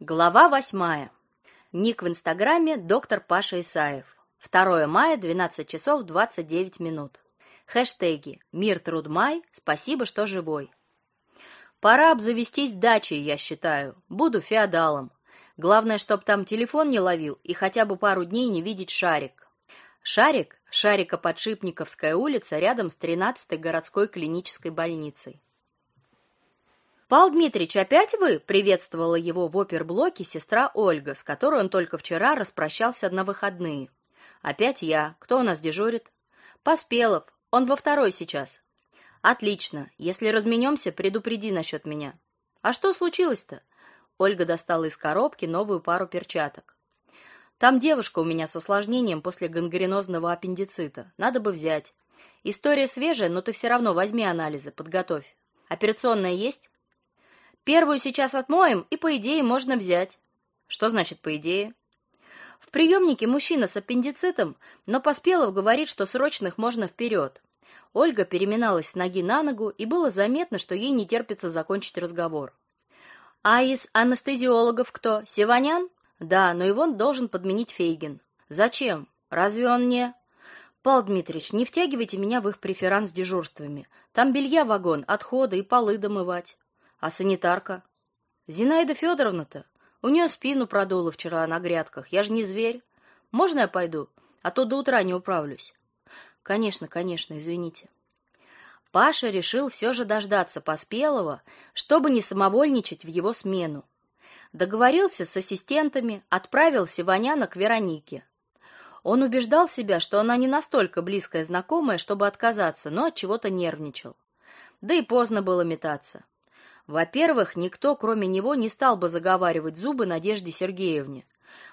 Глава восьмая. Ник в Инстаграме доктор Паша Исаев. 2 мая, 12 часов 29 минут. Хэштеги «Мир, труд, май», «Спасибо, что живой». Пора обзавестись дачей, я считаю. Буду феодалом. Главное, чтоб там телефон не ловил и хотя бы пару дней не видеть шарик. Шарик – Шарика-Подшипниковская улица рядом с 13-й городской клинической больницей. «Пал Дмитрич, опять вы?» — приветствовала его в оперблоке сестра Ольга, с которой он только вчера распрощался на выходные. «Опять я. Кто у нас дежурит?» «Поспелов. Он во второй сейчас». «Отлично. Если разменемся, предупреди насчет меня». «А что случилось-то?» Ольга достала из коробки новую пару перчаток. «Там девушка у меня с осложнением после гангренозного аппендицита. Надо бы взять. История свежая, но ты все равно возьми анализы, подготовь. Операционная есть?» Первую сейчас отмоем, и по идее можно взять. Что значит по идее? В приемнике мужчина с аппендицитом, но Поспелов говорит, что срочных можно вперед. Ольга переминалась с ноги на ногу, и было заметно, что ей не терпится закончить разговор. А из анестезиологов кто? Севанян? Да, но его должен подменить Фейгин. Зачем? Разве он не Павел Дмитриевич, не втягивайте меня в их преферанс дежурствами. Там белья вагон, отходы и полы домывать. А санитарка? Зинаида Федоровна-то? У нее спину продуло вчера на грядках. Я же не зверь. Можно я пойду? А то до утра не управлюсь. Конечно, конечно, извините. Паша решил все же дождаться Поспелого, чтобы не самовольничать в его смену. Договорился с ассистентами, отправил Сиваняна к Веронике. Он убеждал себя, что она не настолько близкая знакомая, чтобы отказаться, но от чего-то нервничал. Да и поздно было метаться. Во-первых, никто, кроме него, не стал бы заговаривать зубы Надежде Сергеевне.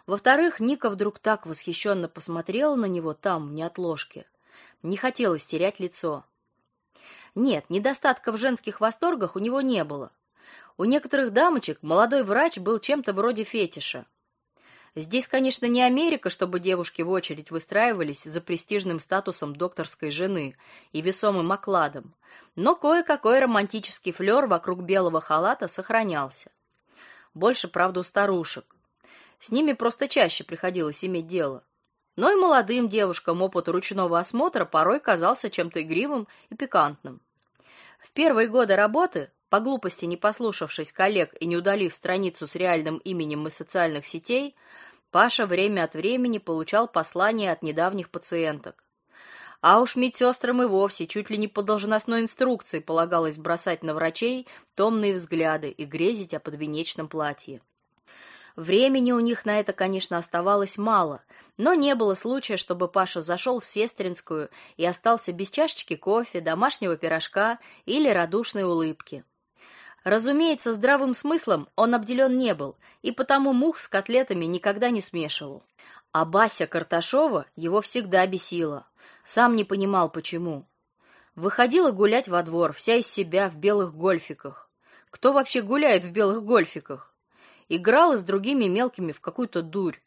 Во-вторых, Ника вдруг так восхищенно посмотрела на него там, в неотложке. Не хотелось терять лицо. Нет, недостатка в женских восторгах у него не было. У некоторых дамочек молодой врач был чем-то вроде фетиша. Здесь, конечно, не Америка, чтобы девушки в очередь выстраивались за престижным статусом докторской жены и весомым окладом, но кое-какой романтический флер вокруг белого халата сохранялся. Больше, правда, у старушек. С ними просто чаще приходилось иметь дело. Но и молодым девушкам опыт ручного осмотра порой казался чем-то игривым и пикантным. В первые годы работы, по глупости не послушавшись коллег и не удалив страницу с реальным именем из социальных сетей, Паша время от времени получал послания от недавних пациенток. А уж медсестрам и вовсе чуть ли не по должностной инструкции полагалось бросать на врачей томные взгляды и грезить о подвенечном платье. Времени у них на это, конечно, оставалось мало, но не было случая, чтобы Паша зашел в Сестринскую и остался без чашечки кофе, домашнего пирожка или радушной улыбки. Разумеется, здравым смыслом он обделен не был, и потому мух с котлетами никогда не смешивал. А Бася Карташова его всегда бесила. Сам не понимал, почему. Выходила гулять во двор, вся из себя в белых гольфиках. Кто вообще гуляет в белых гольфиках? Играла с другими мелкими в какую-то дурь.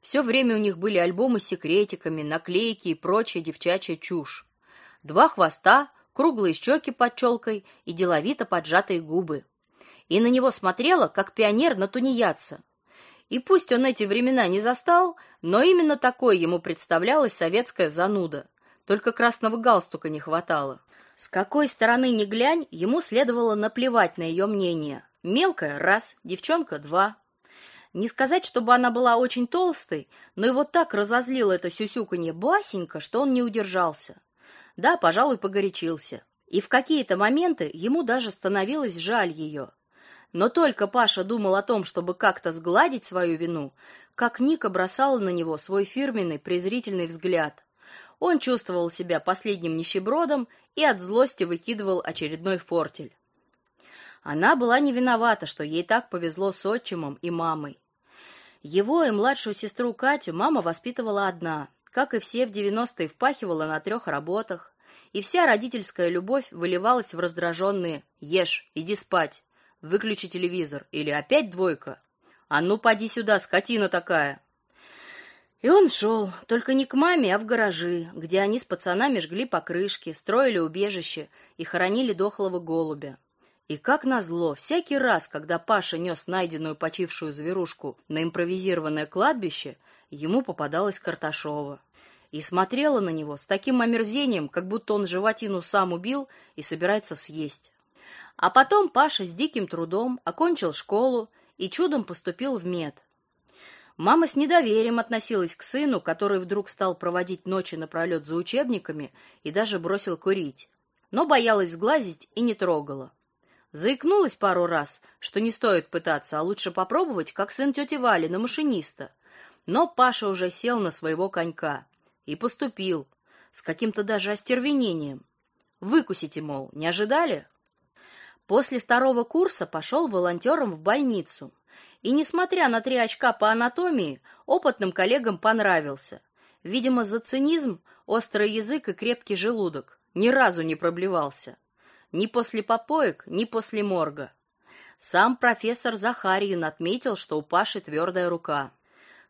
Все время у них были альбомы с секретиками, наклейки и прочая девчачья чушь. Два хвоста, круглые щеки под челкой и деловито поджатые губы. И на него смотрела, как пионер на тунеядца. И пусть он эти времена не застал, но именно такой ему представлялась советская зануда. Только красного галстука не хватало. С какой стороны ни глянь, ему следовало наплевать на ее мнение. Мелкая — раз, девчонка — два. Не сказать, чтобы она была очень толстой, но его так разозлило это сюсюканье Басенька, что он не удержался. Да, пожалуй, погорячился. И в какие-то моменты ему даже становилось жаль ее. Но только Паша думал о том, чтобы как-то сгладить свою вину, как Ника бросала на него свой фирменный презрительный взгляд. Он чувствовал себя последним нищебродом и от злости выкидывал очередной фортель. Она была не виновата, что ей так повезло с отчимом и мамой. Его и младшую сестру Катю мама воспитывала одна, как и все в 90-е, впахивала на трех работах, и вся родительская любовь выливалась в раздраженные «Ешь, иди спать, выключи телевизор» или «Опять двойка? А ну, поди сюда, скотина такая!» И он шел, только не к маме, а в гаражи, где они с пацанами жгли покрышки, строили убежище и хоронили дохлого голубя. И как назло, всякий раз, когда Паша нес найденную почившую зверушку на импровизированное кладбище, ему попадалась Карташова. И смотрела на него с таким омерзением, как будто он животину сам убил и собирается съесть. А потом Паша с диким трудом окончил школу и чудом поступил в мед. Мама с недоверием относилась к сыну, который вдруг стал проводить ночи напролет за учебниками и даже бросил курить. Но боялась сглазить и не трогала. Заикнулась пару раз, что не стоит пытаться, а лучше попробовать, как сын тети Вали, на машиниста. Но Паша уже сел на своего конька и поступил с каким-то даже остервенением. Выкусите, мол, не ожидали? После второго курса пошел волонтером в больницу. И несмотря на три очка по анатомии, опытным коллегам понравился. Видимо, за цинизм, острый язык и крепкий желудок ни разу не проблевался ни после попоек, ни после морга. Сам профессор Захарьин отметил, что у Паши твердая рука.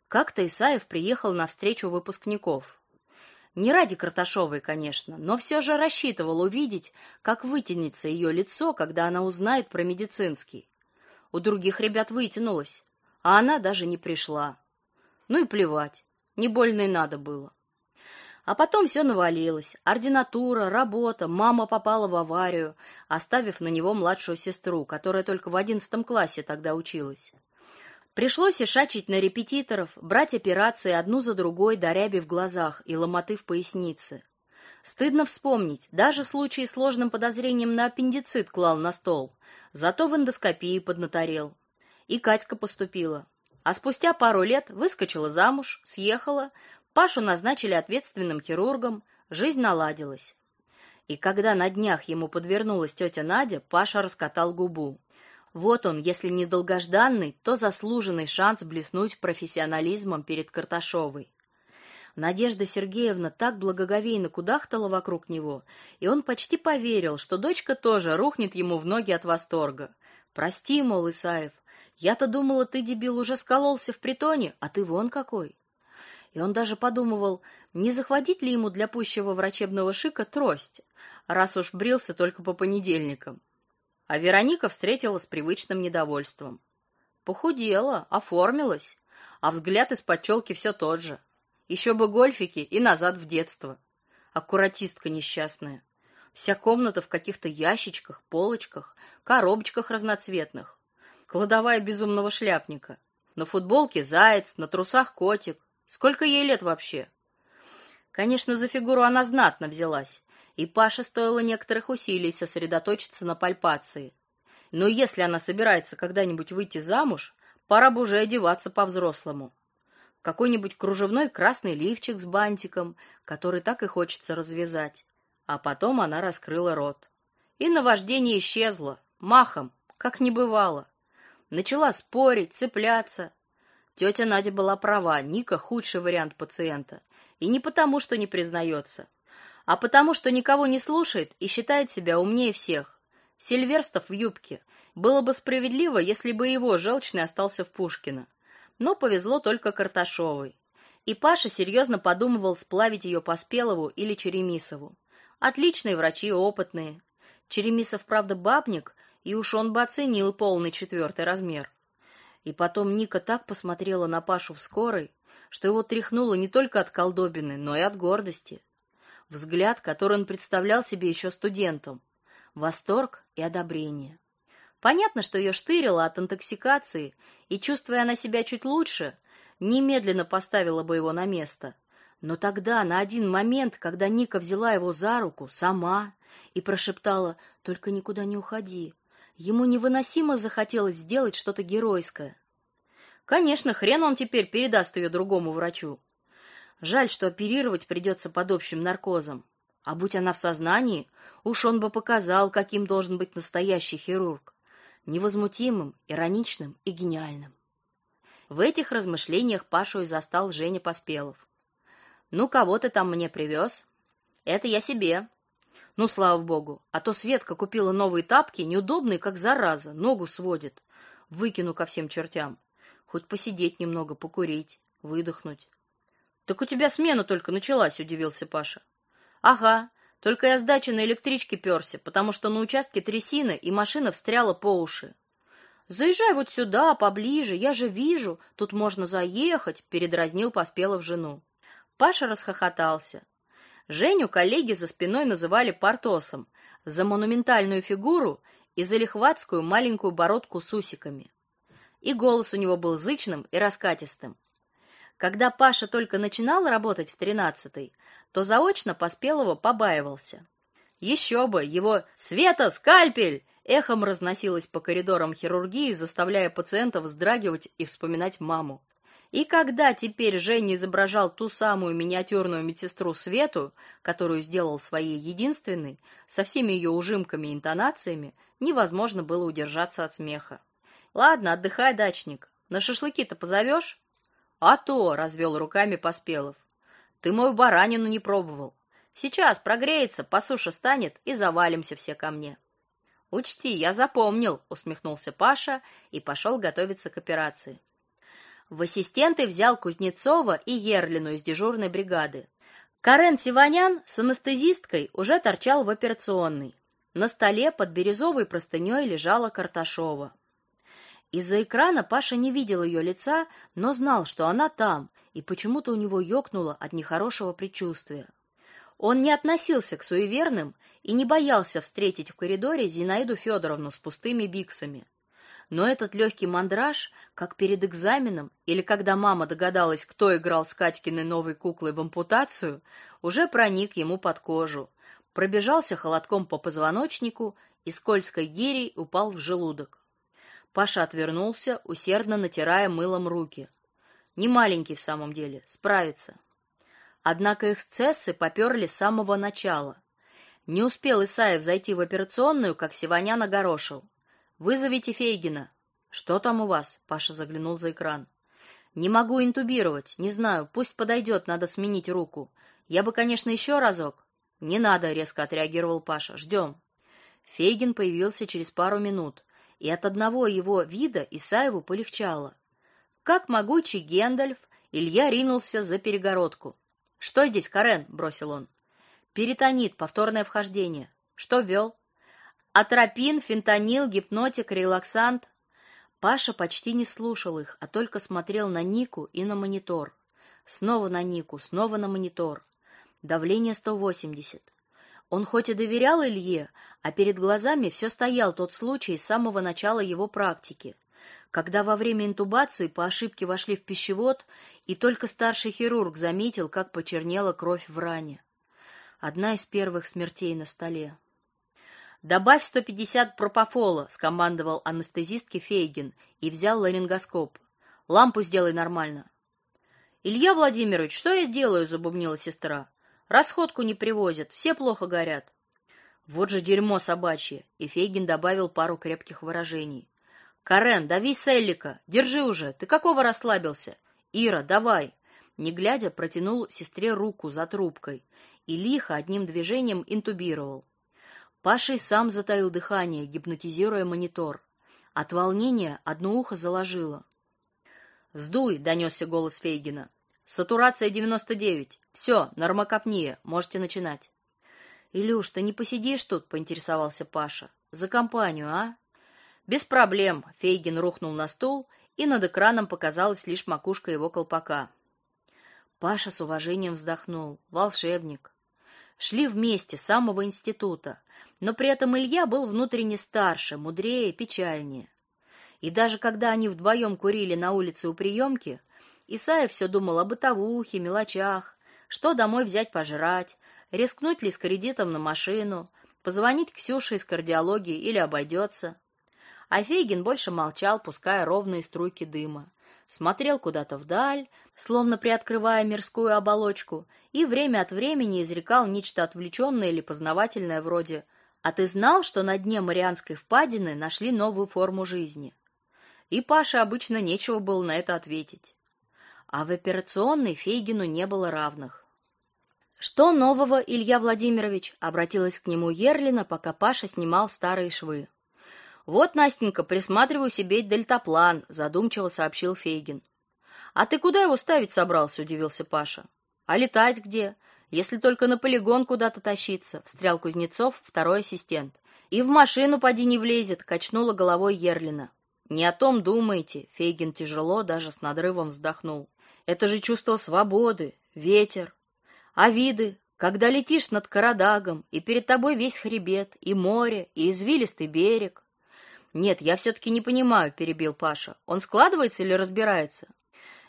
Как-то Исаев приехал на встречу выпускников. Не ради Карташовой, конечно, но все же рассчитывал увидеть, как вытянется ее лицо, когда она узнает про медицинский. У других ребят вытянулось, а она даже не пришла. Ну и плевать, не больно и надо было. А потом все навалилось. Ординатура, работа, мама попала в аварию, оставив на него младшую сестру, которая только в одиннадцатом классе тогда училась. Пришлось ишачить на репетиторов, брать операции одну за другой до ряби в глазах и ломоты в пояснице. Стыдно вспомнить, даже случай с сложным подозрением на аппендицит клал на стол, зато в эндоскопии поднаторел. И Катька поступила. А спустя пару лет выскочила замуж, съехала, Пашу назначили ответственным хирургом, жизнь наладилась. И когда на днях ему подвернулась тетя Надя, Паша раскатал губу. Вот он, если не долгожданный, то заслуженный шанс блеснуть профессионализмом перед Карташовой. Надежда Сергеевна так благоговейно кудахтала вокруг него, и он почти поверил, что дочка тоже рухнет ему в ноги от восторга. Прости, мол, Исаев, я-то думала, ты дебил уже скололся в притоне, а ты вон какой и он даже подумывал, не захватить ли ему для пущего врачебного шика трость, раз уж брился только по понедельникам. А Вероника встретила с привычным недовольством. Похудела, оформилась, а взгляд из-под челки все тот же. Еще бы гольфики и назад в детство. Аккуратистка несчастная. Вся комната в каких-то ящичках, полочках, коробочках разноцветных. Кладовая безумного шляпника. На футболке заяц, на трусах котик, Сколько ей лет вообще? Конечно, за фигуру она знатно взялась, и Паше стоило некоторых усилий сосредоточиться на пальпации. Но если она собирается когда-нибудь выйти замуж, пора бы уже одеваться по-взрослому. Какой-нибудь кружевной красный лифчик с бантиком, который так и хочется развязать. А потом она раскрыла рот. И наваждение исчезло, махом, как не бывало. Начала спорить, цепляться, Тетя Надя была права, Ника худший вариант пациента. И не потому, что не признается, а потому, что никого не слушает и считает себя умнее всех. Сильверстов в юбке. Было бы справедливо, если бы его желчный остался в Пушкино. Но повезло только Карташовой. И Паша серьезно подумывал сплавить ее по Спелову или Черемисову. Отличные врачи, опытные. Черемисов, правда, бабник, и уж он бы оценил полный четвертый размер. И потом Ника так посмотрела на Пашу в скорой, что его тряхнуло не только от колдобины, но и от гордости. Взгляд, который он представлял себе еще студентом. Восторг и одобрение. Понятно, что ее штырило от интоксикации, и, чувствуя она себя чуть лучше, немедленно поставила бы его на место. Но тогда, на один момент, когда Ника взяла его за руку, сама, и прошептала «Только никуда не уходи, Ему невыносимо захотелось сделать что-то геройское. Конечно, хрен он теперь передаст ее другому врачу. Жаль, что оперировать придется под общим наркозом. А будь она в сознании, уж он бы показал, каким должен быть настоящий хирург. Невозмутимым, ироничным и гениальным. В этих размышлениях Пашу и застал Женя Поспелов. «Ну, кого ты там мне привез?» «Это я себе», ну, слава богу. А то Светка купила новые тапки, неудобные, как зараза, ногу сводит. Выкину ко всем чертям. Хоть посидеть немного, покурить, выдохнуть. Так у тебя смена только началась, удивился Паша. Ага, Только я с дачи на электричке перся, потому что на участке трясины, и машина встряла по уши. Заезжай вот сюда, поближе, я же вижу, тут можно заехать, передразнил Поспелов жену. Паша расхохотался. Женю коллеги за спиной называли Портосом за монументальную фигуру и за лихватскую маленькую бородку с усиками. И голос у него был зычным и раскатистым. Когда Паша только начинал работать в тринадцатой, то заочно Поспелого побаивался. Еще бы, его «Света, скальпель!» эхом разносилось по коридорам хирургии, заставляя пациентов вздрагивать и вспоминать маму. И когда теперь Женя изображал ту самую миниатюрную медсестру Свету, которую сделал своей единственной, со всеми ее ужимками и интонациями, невозможно было удержаться от смеха. Ладно, отдыхай, дачник. На шашлыки-то позовешь?» А то, развел руками Поспелов. Ты мою баранину не пробовал. Сейчас прогреется, по суше станет и завалимся все ко мне. Учти, я запомнил, усмехнулся Паша и пошел готовиться к операции. В ассистенты взял Кузнецова и Ерлину из дежурной бригады. Карен Сиванян с анестезисткой уже торчал в операционной. На столе под бирюзовой простыней лежала Карташова. Из-за экрана Паша не видел ее лица, но знал, что она там, и почему-то у него ёкнуло от нехорошего предчувствия. Он не относился к суеверным и не боялся встретить в коридоре Зинаиду Федоровну с пустыми биксами. Но этот легкий мандраж, как перед экзаменом или когда мама догадалась, кто играл с Катькиной новой куклой в ампутацию, уже проник ему под кожу, пробежался холодком по позвоночнику и скользкой гирей упал в желудок. Паша отвернулся, усердно натирая мылом руки. Не маленький в самом деле, справится. Однако эксцессы поперли с самого начала. Не успел Исаев зайти в операционную, как Сиванян огорошил. «Вызовите Фейгина». «Что там у вас?» — Паша заглянул за экран. «Не могу интубировать. Не знаю. Пусть подойдет, надо сменить руку. Я бы, конечно, еще разок». «Не надо», — резко отреагировал Паша. «Ждем». Фейгин появился через пару минут, и от одного его вида Исаеву полегчало. Как могучий Гендальф, Илья ринулся за перегородку. Что здесь, Карен? бросил он. Перитонит, повторное вхождение. Что ввел? Атропин, фентанил, гипнотик, релаксант. Паша почти не слушал их, а только смотрел на Нику и на монитор. Снова на Нику, снова на монитор. Давление 180. Он хоть и доверял Илье, а перед глазами все стоял тот случай с самого начала его практики когда во время интубации по ошибке вошли в пищевод, и только старший хирург заметил, как почернела кровь в ране. Одна из первых смертей на столе. Добавь 150 пропофола, скомандовал анестезистке Фейгин и взял ларингоскоп. Лампу сделай нормально. Илья Владимирович, что я сделаю, забубнила сестра. Расходку не привозят, все плохо горят. Вот же дерьмо собачье, и Фейгин добавил пару крепких выражений. Карен, дави Селлика. Держи уже. Ты какого расслабился? Ира, давай. Не глядя, протянул сестре руку за трубкой и лихо одним движением интубировал. Паша и сам затаил дыхание, гипнотизируя монитор. От волнения одно ухо заложило. "Сдуй", донесся голос Фейгина. "Сатурация 99. Все, нормокапния, можете начинать". "Илюш, ты не посидишь тут?" поинтересовался Паша. "За компанию, а?" Без проблем. Фейгин рухнул на стул, и над экраном показалась лишь макушка его колпака. Паша с уважением вздохнул. Волшебник. Шли вместе с самого института, но при этом Илья был внутренне старше, мудрее, печальнее. И даже когда они вдвоем курили на улице у приемки, Исаев все думал о бытовухе, мелочах, что домой взять пожрать, рискнуть ли с кредитом на машину, позвонить Ксюше из кардиологии или обойдется. А Фейгин больше молчал, пуская ровные струйки дыма. Смотрел куда-то вдаль, словно приоткрывая мирскую оболочку, и время от времени изрекал нечто отвлеченное или познавательное вроде «А ты знал, что на дне Марианской впадины нашли новую форму жизни?» И Паше обычно нечего было на это ответить. А в операционной Фейгину не было равных. «Что нового, Илья Владимирович?» — обратилась к нему Ерлина, пока Паша снимал старые швы. Вот, Настенька, присматриваю себе дельтаплан, задумчиво сообщил Фейгин. А ты куда его ставить собрался, удивился Паша. А летать где? Если только на полигон куда-то тащиться, встрял Кузнецов, второй ассистент. И в машину поди не влезет, качнула головой Ерлина. Не о том думаете, Фейгин тяжело, даже с надрывом вздохнул. Это же чувство свободы, ветер. А виды, когда летишь над Карадагом, и перед тобой весь хребет, и море, и извилистый берег. Нет, я все таки не понимаю, перебил Паша. Он складывается или разбирается?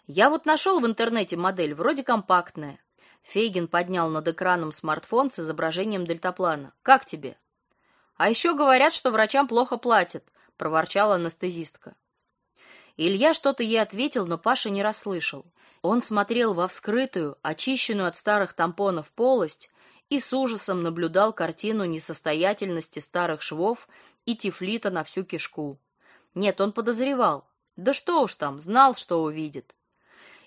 Я вот нашел в интернете модель, вроде компактная. Фейгин поднял над экраном смартфон с изображением дельтаплана. Как тебе? А еще говорят, что врачам плохо платят, проворчала анестезистка. Илья что-то ей ответил, но Паша не расслышал. Он смотрел во вскрытую, очищенную от старых тампонов полость и с ужасом наблюдал картину несостоятельности старых швов и тифлита на всю кишку. Нет, он подозревал. Да что уж там, знал, что увидит.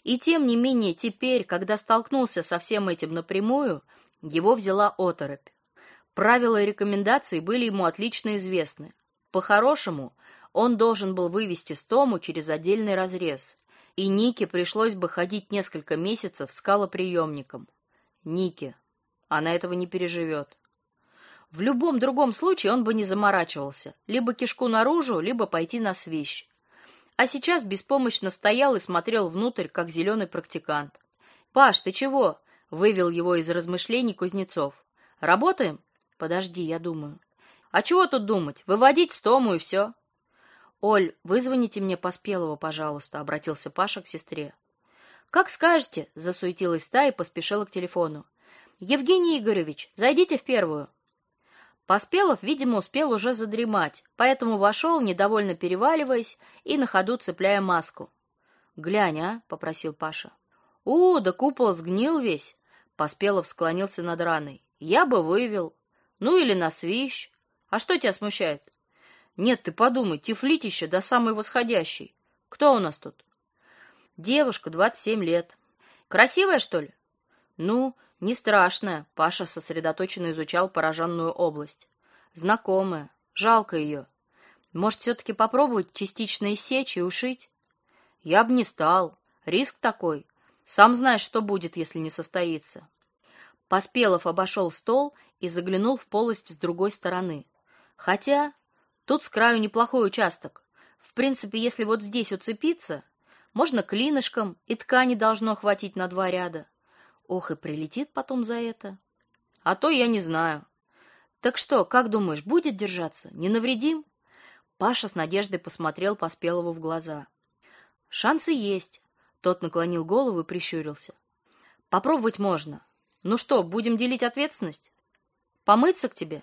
И тем не менее теперь, когда столкнулся со всем этим напрямую, его взяла оторопь. Правила и рекомендации были ему отлично известны. По-хорошему, он должен был вывести стому через отдельный разрез, и Нике пришлось бы ходить несколько месяцев скалоприемником. Нике. Она этого не переживет. В любом другом случае он бы не заморачивался. Либо кишку наружу, либо пойти на свищ а сейчас беспомощно стоял и смотрел внутрь, как зеленый практикант. "Паш, ты чего?" вывел его из размышлений Кузнецов. "Работаем?" "Подожди, я думаю". "А чего тут думать? Выводить стому и все». "Оль, вызвоните мне Поспелого, пожалуйста", обратился Паша к сестре. "Как скажете", засуетилась та и поспешила к телефону. "Евгений Игоревич, зайдите в первую". Поспелов, видимо, успел уже задремать, поэтому вошел, недовольно переваливаясь и на ходу цепляя маску. "Глянь, а", попросил Паша. "У, да купол сгнил весь". Поспелов склонился над раной. "Я бы вывел. Ну или на свищ. А что тебя смущает?" "Нет, ты подумай, тифлитище до самой восходящей. Кто у нас тут?" "Девушка, двадцать семь лет. Красивая, что ли?" "Ну, не страшная, Паша сосредоточенно изучал пораженную область. Знакомая, жалко ее. Может, все таки попробовать частично иссечь и ушить? Я бы не стал. Риск такой. Сам знаешь, что будет, если не состоится. Поспелов обошел стол и заглянул в полость с другой стороны. Хотя тут с краю неплохой участок. В принципе, если вот здесь уцепиться, можно клинышком, и ткани должно хватить на два ряда. Ох, и прилетит потом за это. А то я не знаю. Так что, как думаешь, будет держаться? Не навредим? Паша с надеждой посмотрел Поспелову в глаза. Шансы есть. Тот наклонил голову и прищурился. Попробовать можно. Ну что, будем делить ответственность? Помыться к тебе?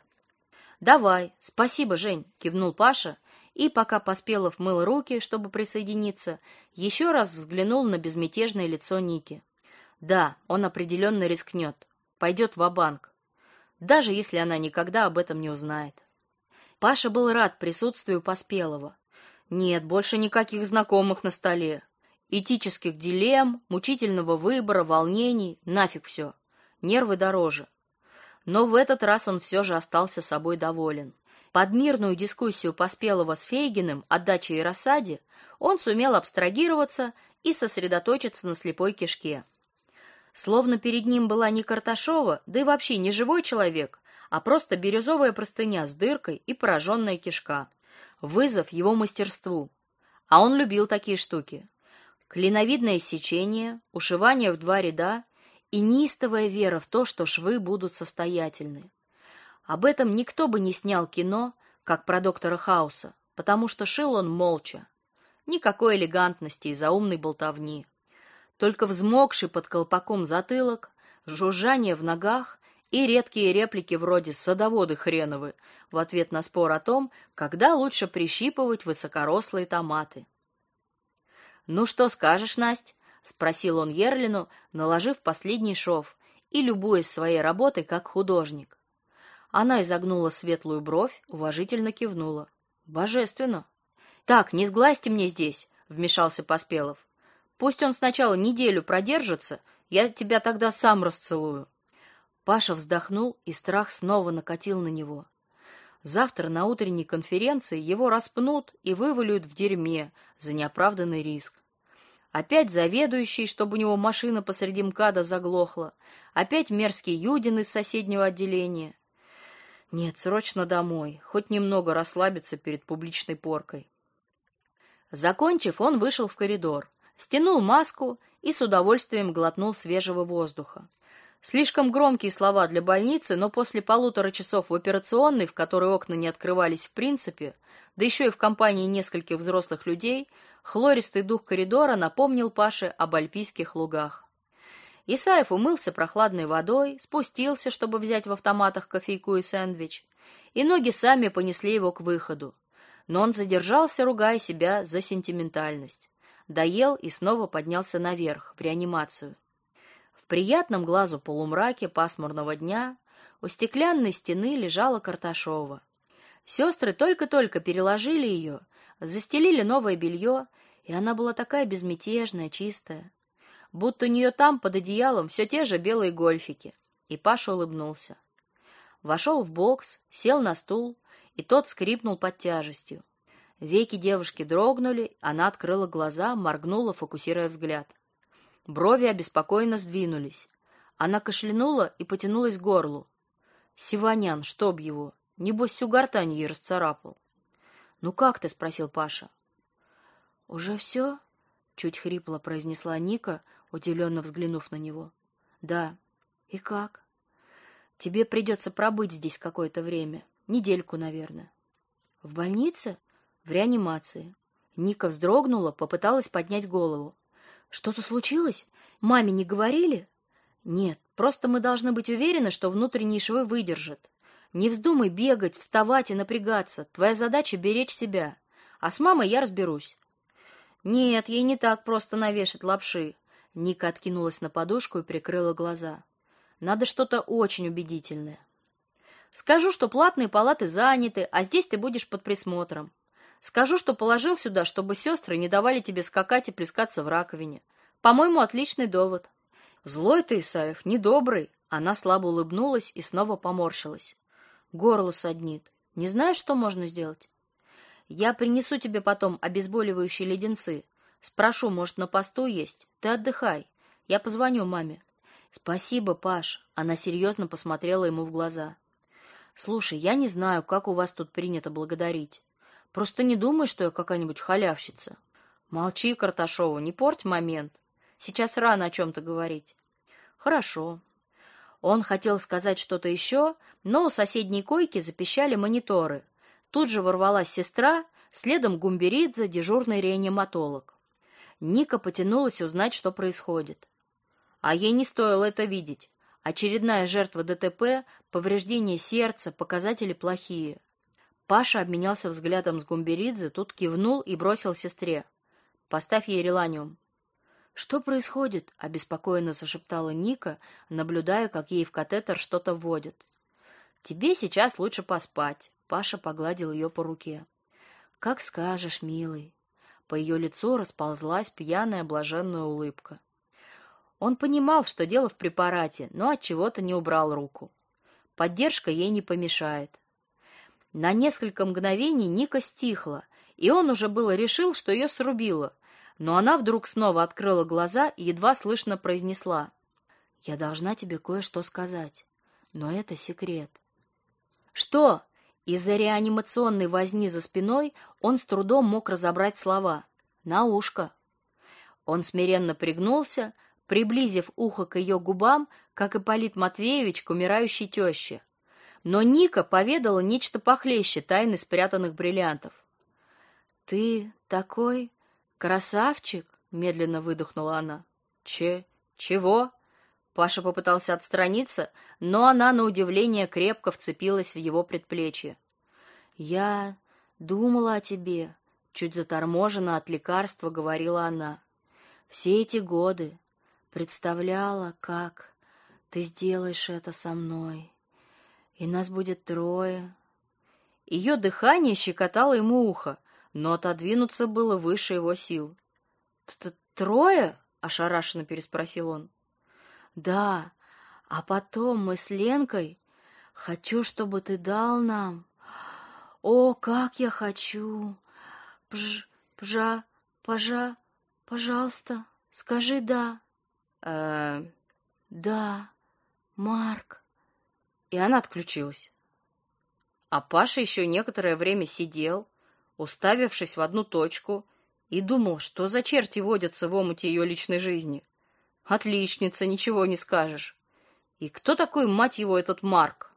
Давай. Спасибо, Жень, кивнул Паша и пока Поспелов мыл руки, чтобы присоединиться, еще раз взглянул на безмятежное лицо Ники. Да, он определенно рискнет, пойдет в банк даже если она никогда об этом не узнает. Паша был рад присутствию Поспелого. Нет, больше никаких знакомых на столе. Этических дилемм, мучительного выбора, волнений, нафиг все. Нервы дороже. Но в этот раз он все же остался собой доволен. Под мирную дискуссию Поспелого с Фейгиным о даче и рассаде он сумел абстрагироваться и сосредоточиться на слепой кишке. Словно перед ним была не Карташова, да и вообще не живой человек, а просто бирюзовая простыня с дыркой и пораженная кишка. Вызов его мастерству. А он любил такие штуки. Клиновидное сечение, ушивание в два ряда и неистовая вера в то, что швы будут состоятельны. Об этом никто бы не снял кино, как про доктора Хауса, потому что шил он молча. Никакой элегантности и заумной болтовни только взмокший под колпаком затылок, жужжание в ногах и редкие реплики вроде «садоводы хреновы» в ответ на спор о том, когда лучше прищипывать высокорослые томаты. «Ну что скажешь, Насть?» — спросил он Ерлину, наложив последний шов и любуясь своей работой как художник. Она изогнула светлую бровь, уважительно кивнула. «Божественно!» «Так, не сглазьте мне здесь!» — вмешался Поспелов. Пусть он сначала неделю продержится, я тебя тогда сам расцелую. Паша вздохнул, и страх снова накатил на него. Завтра на утренней конференции его распнут и вывалют в дерьме за неоправданный риск. Опять заведующий, чтобы у него машина посреди МКАДа заглохла. Опять мерзкий Юдин из соседнего отделения. Нет, срочно домой, хоть немного расслабиться перед публичной поркой. Закончив, он вышел в коридор, стянул маску и с удовольствием глотнул свежего воздуха. Слишком громкие слова для больницы, но после полутора часов в операционной, в которой окна не открывались в принципе, да еще и в компании нескольких взрослых людей, хлористый дух коридора напомнил Паше об альпийских лугах. Исаев умылся прохладной водой, спустился, чтобы взять в автоматах кофейку и сэндвич, и ноги сами понесли его к выходу. Но он задержался, ругая себя за сентиментальность. Доел и снова поднялся наверх, в реанимацию. В приятном глазу полумраке пасмурного дня у стеклянной стены лежала Карташова. Сестры только-только переложили ее, застелили новое белье, и она была такая безмятежная, чистая, будто у нее там под одеялом все те же белые гольфики. И Паша улыбнулся. Вошел в бокс, сел на стул, и тот скрипнул под тяжестью. Веки девушки дрогнули, она открыла глаза, моргнула, фокусируя взгляд. Брови обеспокоенно сдвинулись. Она кашлянула и потянулась к горлу. Сиванян, чтоб его, небось всю гортань ей расцарапал. «Ну как ты?» — спросил Паша. «Уже все?» — чуть хрипло произнесла Ника, удивленно взглянув на него. «Да. И как?» «Тебе придется пробыть здесь какое-то время. Недельку, наверное». «В больнице?» «В реанимации». Ника вздрогнула, попыталась поднять голову. Что-то случилось? Маме не говорили? Нет, просто мы должны быть уверены, что внутренние швы выдержат. Не вздумай бегать, вставать и напрягаться. Твоя задача беречь себя. А с мамой я разберусь. Нет, ей не так просто навешать лапши. Ника откинулась на подушку и прикрыла глаза. Надо что-то очень убедительное. Скажу, что платные палаты заняты, а здесь ты будешь под присмотром. Скажу, что положил сюда, чтобы сестры не давали тебе скакать и плескаться в раковине. По-моему, отличный довод. Злой ты, Исаев, недобрый. Она слабо улыбнулась и снова поморщилась. Горло саднит. Не знаешь, что можно сделать? Я принесу тебе потом обезболивающие леденцы. Спрошу, может, на посту есть. Ты отдыхай. Я позвоню маме. Спасибо, Паш. Она серьезно посмотрела ему в глаза. Слушай, я не знаю, как у вас тут принято благодарить. Просто не думай, что я какая-нибудь халявщица. Молчи, Карташова, не порть момент. Сейчас рано о чем-то говорить. Хорошо. Он хотел сказать что-то еще, но у соседней койки запищали мониторы. Тут же ворвалась сестра, следом Гумберидзе, дежурный реаниматолог. Ника потянулась узнать, что происходит. А ей не стоило это видеть. Очередная жертва ДТП, повреждение сердца, показатели плохие. Паша обменялся взглядом с Гумберидзе, тут кивнул и бросил сестре. «Поставь ей реланиум». «Что происходит?» — обеспокоенно зашептала Ника, наблюдая, как ей в катетер что-то вводят. «Тебе сейчас лучше поспать», — Паша погладил ее по руке. «Как скажешь, милый». По ее лицу расползлась пьяная блаженная улыбка. Он понимал, что дело в препарате, но от чего-то не убрал руку. Поддержка ей не помешает. На несколько мгновений Ника стихла, и он уже было решил, что ее срубило, но она вдруг снова открыла глаза и едва слышно произнесла: "Я должна тебе кое-что сказать, но это секрет". "Что?" Из-за реанимационной возни за спиной он с трудом мог разобрать слова. "На ушко". Он смиренно пригнулся, приблизив ухо к ее губам, как и Полит Матвеевич к умирающей теще но Ника поведала нечто похлеще тайны спрятанных бриллиантов. Ты такой красавчик, медленно выдохнула она. Че? Чего? Паша попытался отстраниться, но она на удивление крепко вцепилась в его предплечье. Я думала о тебе, чуть заторможенно от лекарства говорила она. Все эти годы представляла, как ты сделаешь это со мной. И нас будет трое. Ее дыхание щекотало ему ухо, но отодвинуться было выше его сил. «Трое?» — ошарашенно переспросил он. «Да, а потом мы с Ленкой... Хочу, чтобы ты дал нам... О, как я хочу! Пж, пжа, пожа, Пожалуйста, скажи «да». Э, «Да, Марк». И она отключилась. А Паша еще некоторое время сидел, уставившись в одну точку, и думал, что за черти водятся в омуте ее личной жизни. Отличница, ничего не скажешь. И кто такой, мать его, этот Марк?